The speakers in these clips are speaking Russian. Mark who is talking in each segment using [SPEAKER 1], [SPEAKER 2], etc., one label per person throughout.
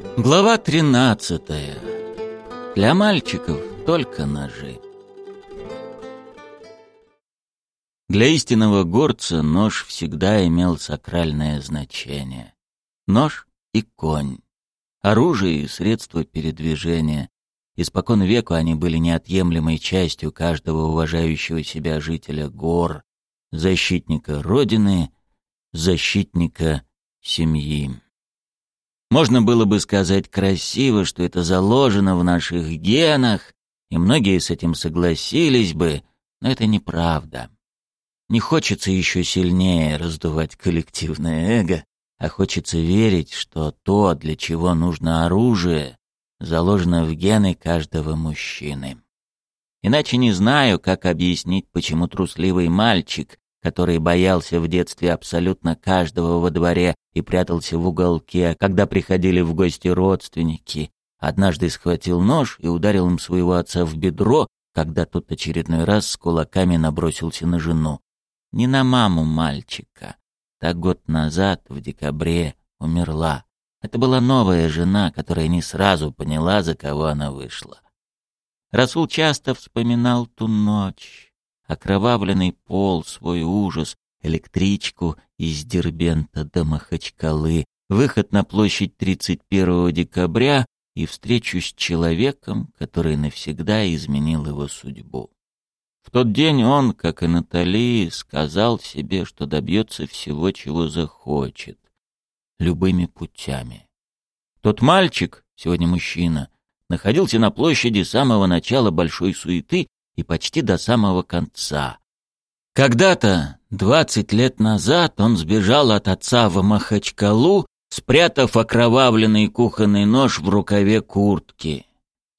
[SPEAKER 1] Глава 13. Для мальчиков только ножи. Для истинного горца нож всегда имел сакральное значение. Нож и конь. Оружие и средство передвижения. Испокон веку они были неотъемлемой частью каждого уважающего себя жителя гор, защитника Родины, защитника семьи. Можно было бы сказать красиво, что это заложено в наших генах, и многие с этим согласились бы, но это неправда. Не хочется еще сильнее раздувать коллективное эго, а хочется верить, что то, для чего нужно оружие, заложено в гены каждого мужчины. Иначе не знаю, как объяснить, почему трусливый мальчик, который боялся в детстве абсолютно каждого во дворе и прятался в уголке, когда приходили в гости родственники, однажды схватил нож и ударил им своего отца в бедро, когда тот очередной раз с кулаками набросился на жену. Не на маму мальчика. Так год назад, в декабре, умерла. Это была новая жена, которая не сразу поняла, за кого она вышла. Расул часто вспоминал ту ночь окровавленный пол, свой ужас, электричку из Дербента до Махачкалы, выход на площадь 31 декабря и встречу с человеком, который навсегда изменил его судьбу. В тот день он, как и Натали, сказал себе, что добьется всего, чего захочет, любыми путями. Тот мальчик, сегодня мужчина, находился на площади с самого начала большой суеты и почти до самого конца. Когда-то, двадцать лет назад, он сбежал от отца в Махачкалу, спрятав окровавленный кухонный нож в рукаве куртки.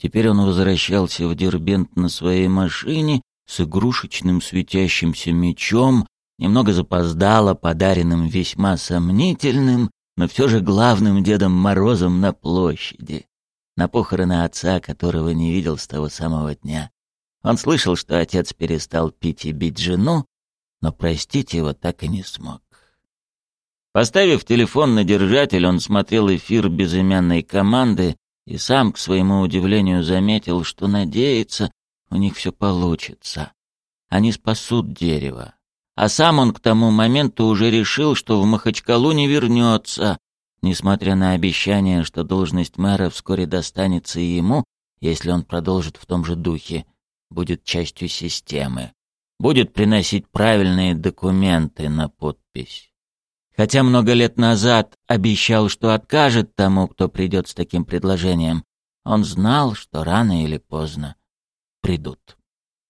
[SPEAKER 1] Теперь он возвращался в Дербент на своей машине с игрушечным светящимся мечом, немного запоздало подаренным весьма сомнительным, но все же главным Дедом Морозом на площади, на похороны отца, которого не видел с того самого дня. Он слышал, что отец перестал пить и бить жену, но простить его так и не смог. Поставив телефон на держатель, он смотрел эфир безымянной команды и сам, к своему удивлению, заметил, что надеется, у них все получится. Они спасут дерево. А сам он к тому моменту уже решил, что в Махачкалу не вернется, несмотря на обещание, что должность мэра вскоре достанется и ему, если он продолжит в том же духе будет частью системы, будет приносить правильные документы на подпись. Хотя много лет назад обещал, что откажет тому, кто придет с таким предложением, он знал, что рано или поздно придут.